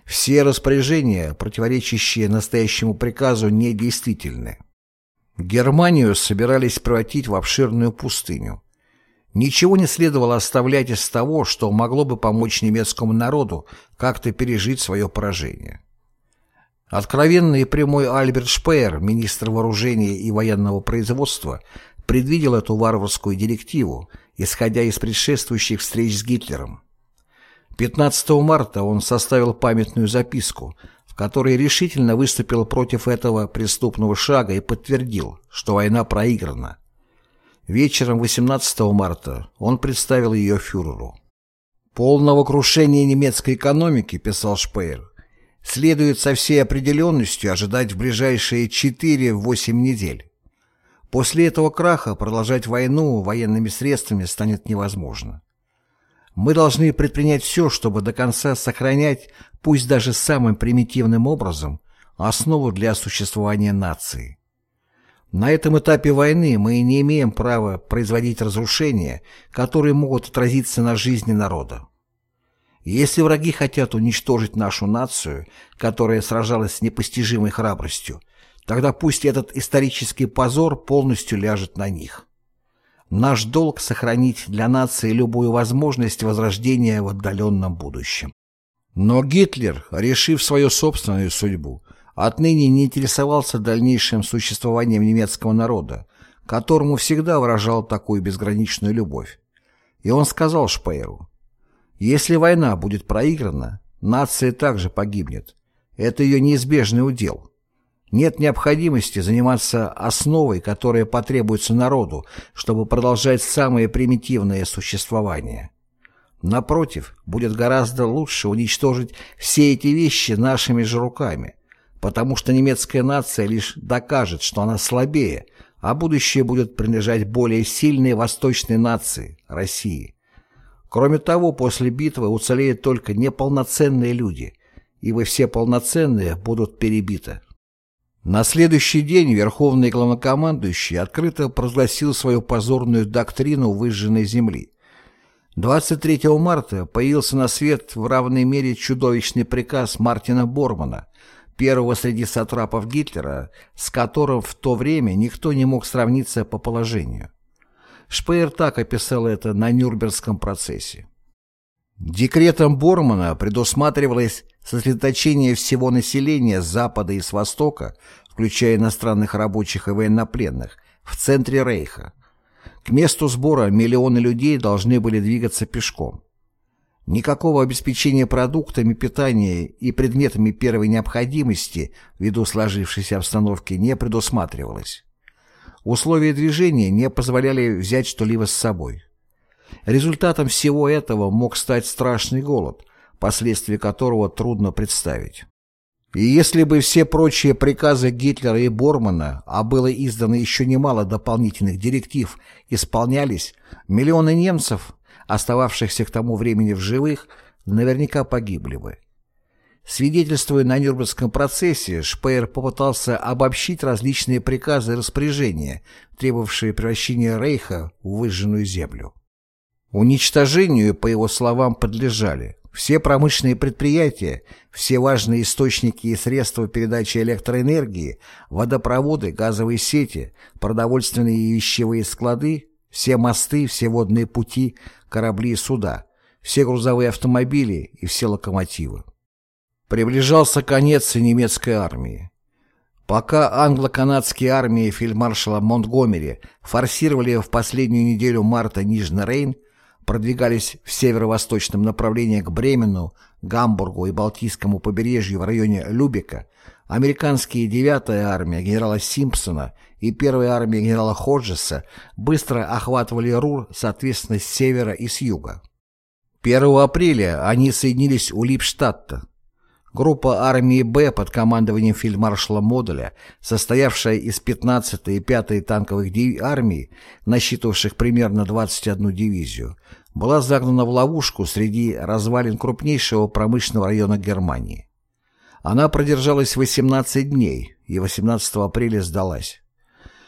[SPEAKER 1] «Все распоряжения, противоречащие настоящему приказу, недействительны». Германию собирались превратить в обширную пустыню. Ничего не следовало оставлять из того, что могло бы помочь немецкому народу как-то пережить свое поражение. Откровенный и прямой Альберт Шпеер, министр вооружения и военного производства, предвидел эту варварскую директиву, исходя из предшествующих встреч с Гитлером. 15 марта он составил памятную записку, который решительно выступил против этого преступного шага и подтвердил, что война проиграна. Вечером 18 марта он представил ее фюреру. «Полного крушения немецкой экономики», — писал Шпеер, «следует со всей определенностью ожидать в ближайшие 4-8 недель. После этого краха продолжать войну военными средствами станет невозможно. Мы должны предпринять все, чтобы до конца сохранять, пусть даже самым примитивным образом, основу для существования нации. На этом этапе войны мы не имеем права производить разрушения, которые могут отразиться на жизни народа. Если враги хотят уничтожить нашу нацию, которая сражалась с непостижимой храбростью, тогда пусть этот исторический позор полностью ляжет на них. Наш долг — сохранить для нации любую возможность возрождения в отдаленном будущем. Но Гитлер, решив свою собственную судьбу, отныне не интересовался дальнейшим существованием немецкого народа, которому всегда выражал такую безграничную любовь. И он сказал Шпееру, «Если война будет проиграна, нация также погибнет. Это ее неизбежный удел. Нет необходимости заниматься основой, которая потребуется народу, чтобы продолжать самое примитивное существование. Напротив, будет гораздо лучше уничтожить все эти вещи нашими же руками, потому что немецкая нация лишь докажет, что она слабее, а будущее будет принадлежать более сильной восточной нации – России. Кроме того, после битвы уцелеют только неполноценные люди, ибо все полноценные будут перебиты. На следующий день Верховный Главнокомандующий открыто провозгласил свою позорную доктрину выжженной земли. 23 марта появился на свет в равной мере чудовищный приказ Мартина Бормана, первого среди сатрапов Гитлера, с которым в то время никто не мог сравниться по положению. Шпеер так описал это на Нюрнбергском процессе. Декретом Бормана предусматривалось сосредоточение всего населения с запада и с востока, включая иностранных рабочих и военнопленных, в центре Рейха. К месту сбора миллионы людей должны были двигаться пешком. Никакого обеспечения продуктами питания и предметами первой необходимости ввиду сложившейся обстановки не предусматривалось. Условия движения не позволяли взять что-либо с собой. Результатом всего этого мог стать страшный голод, последствия которого трудно представить. И если бы все прочие приказы Гитлера и Бормана, а было издано еще немало дополнительных директив, исполнялись, миллионы немцев, остававшихся к тому времени в живых, наверняка погибли бы. Свидетельствуя на Нюрнбергском процессе, Шпеер попытался обобщить различные приказы и распоряжения, требовавшие превращения Рейха в выжженную землю. Уничтожению, по его словам, подлежали все промышленные предприятия, все важные источники и средства передачи электроэнергии, водопроводы, газовые сети, продовольственные и вещевые склады, все мосты, все водные пути, корабли и суда, все грузовые автомобили и все локомотивы. Приближался конец немецкой армии. Пока англо-канадские армии фельдмаршала Монтгомери форсировали в последнюю неделю марта Нижний Рейн, продвигались в северо-восточном направлении к Бремену, Гамбургу и Балтийскому побережью в районе Любека, американские 9-я армия генерала Симпсона и 1-я армия генерала Ходжеса быстро охватывали Рур, соответственно, с севера и с юга. 1 апреля они соединились у Липштадта. Группа армии «Б» под командованием фельдмаршала Модуля, состоявшая из 15-й и 5-й танковых армий, насчитывавших примерно 21 дивизию, была загнана в ловушку среди развалин крупнейшего промышленного района Германии. Она продержалась 18 дней и 18 апреля сдалась.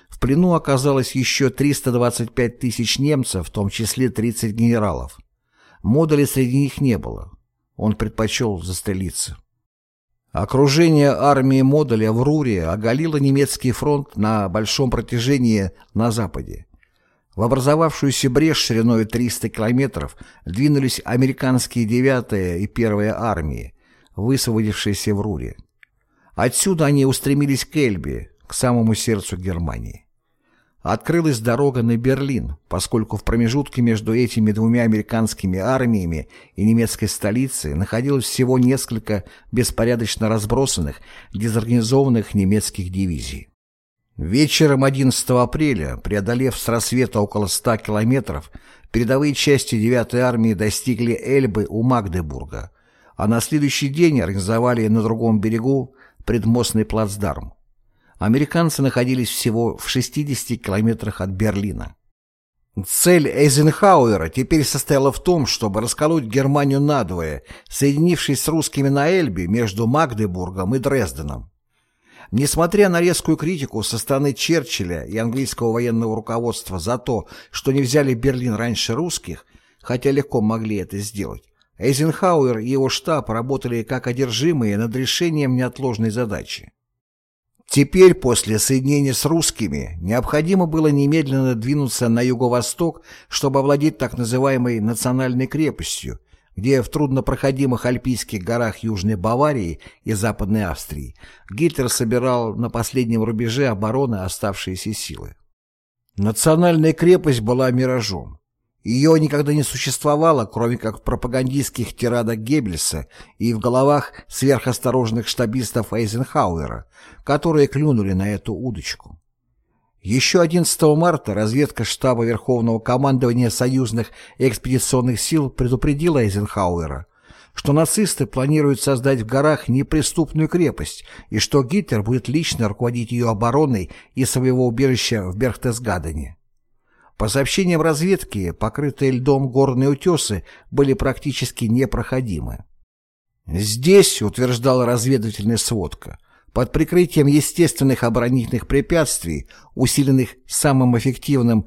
[SPEAKER 1] В плену оказалось еще 325 тысяч немцев, в том числе 30 генералов. Модуля среди них не было. Он предпочел застрелиться. Окружение армии Модуля в Руре оголило немецкий фронт на большом протяжении на западе. В образовавшуюся брешь шириной 300 километров двинулись американские 9-я и 1-я армии, высвободившиеся в Руре. Отсюда они устремились к Эльбе, к самому сердцу Германии. Открылась дорога на Берлин, поскольку в промежутке между этими двумя американскими армиями и немецкой столицей находилось всего несколько беспорядочно разбросанных, дезорганизованных немецких дивизий. Вечером 11 апреля, преодолев с рассвета около 100 километров, передовые части 9-й армии достигли Эльбы у Магдебурга, а на следующий день организовали на другом берегу предмостный плацдарм. Американцы находились всего в 60 километрах от Берлина. Цель Эйзенхауэра теперь состояла в том, чтобы расколоть Германию надвое, соединившись с русскими на Эльбе между Магдебургом и Дрезденом. Несмотря на резкую критику со стороны Черчилля и английского военного руководства за то, что не взяли Берлин раньше русских, хотя легко могли это сделать, Эйзенхауэр и его штаб работали как одержимые над решением неотложной задачи. Теперь, после соединения с русскими, необходимо было немедленно двинуться на юго-восток, чтобы овладеть так называемой «национальной крепостью», где в труднопроходимых альпийских горах Южной Баварии и Западной Австрии Гитлер собирал на последнем рубеже обороны оставшиеся силы. Национальная крепость была миражом. Ее никогда не существовало, кроме как в пропагандистских тирадах Геббельса и в головах сверхосторожных штабистов Эйзенхауэра, которые клюнули на эту удочку. Еще 11 марта разведка штаба Верховного командования союзных экспедиционных сил предупредила Эйзенхауэра, что нацисты планируют создать в горах неприступную крепость и что Гитлер будет лично руководить ее обороной из своего убежища в Берхтесгадене. По сообщениям разведки, покрытые льдом горные утесы были практически непроходимы. Здесь, утверждала разведывательная сводка, под прикрытием естественных оборонительных препятствий, усиленных самым эффективным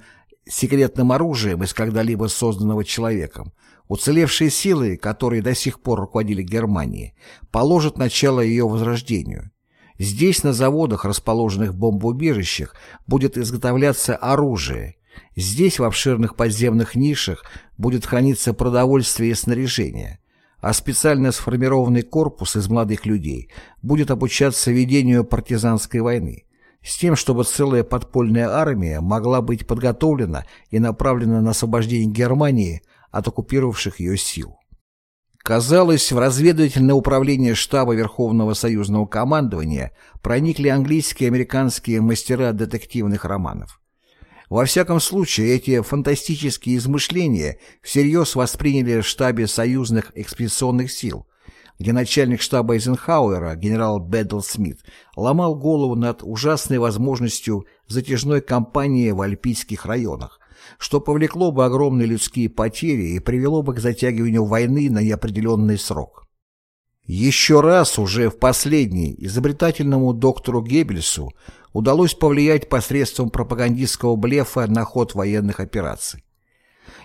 [SPEAKER 1] секретным оружием из когда-либо созданного человеком, уцелевшие силы, которые до сих пор руководили Германией, положат начало ее возрождению. Здесь, на заводах, расположенных в бомбоубежищах, будет изготовляться оружие. Здесь, в обширных подземных нишах, будет храниться продовольствие и снаряжение а специально сформированный корпус из молодых людей будет обучаться ведению партизанской войны, с тем, чтобы целая подпольная армия могла быть подготовлена и направлена на освобождение Германии от оккупировавших ее сил. Казалось, в разведывательное управление штаба Верховного союзного командования проникли английские и американские мастера детективных романов. Во всяком случае, эти фантастические измышления всерьез восприняли в штабе союзных экспедиционных сил, где начальник штаба Эйзенхауэра, генерал Бэддл Смит, ломал голову над ужасной возможностью затяжной кампании в альпийских районах, что повлекло бы огромные людские потери и привело бы к затягиванию войны на неопределенный срок. Еще раз, уже в последний, изобретательному доктору Геббельсу удалось повлиять посредством пропагандистского блефа на ход военных операций.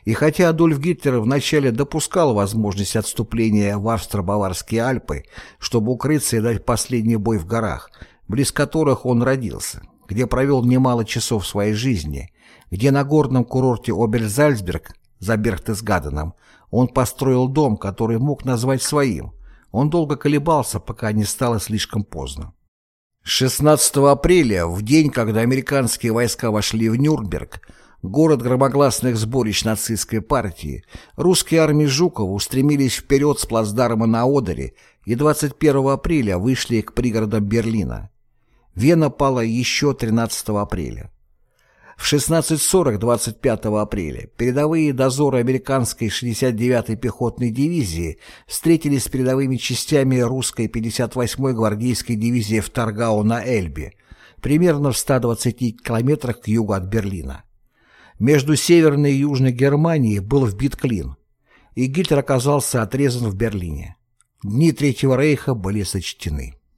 [SPEAKER 1] И хотя Адольф Гитлер вначале допускал возможность отступления в Австро-Баварские Альпы, чтобы укрыться и дать последний бой в горах, близ которых он родился, где провел немало часов своей жизни, где на горном курорте Оберзальцберг за Берхтесгаденом он построил дом, который мог назвать своим, он долго колебался, пока не стало слишком поздно. 16 апреля, в день, когда американские войска вошли в Нюрнберг, город громогласных сборищ нацистской партии, русские армии Жукова устремились вперед с плацдарма на Одере и 21 апреля вышли к пригородам Берлина. Вена пала еще 13 апреля. В 16.40 25 апреля передовые дозоры американской 69-й пехотной дивизии встретились с передовыми частями русской 58-й гвардейской дивизии в Таргау на Эльбе, примерно в 120 километрах к югу от Берлина. Между Северной и Южной Германией был вбит клин, и Гитлер оказался отрезан в Берлине. Дни Третьего Рейха были сочтены.